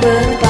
bye.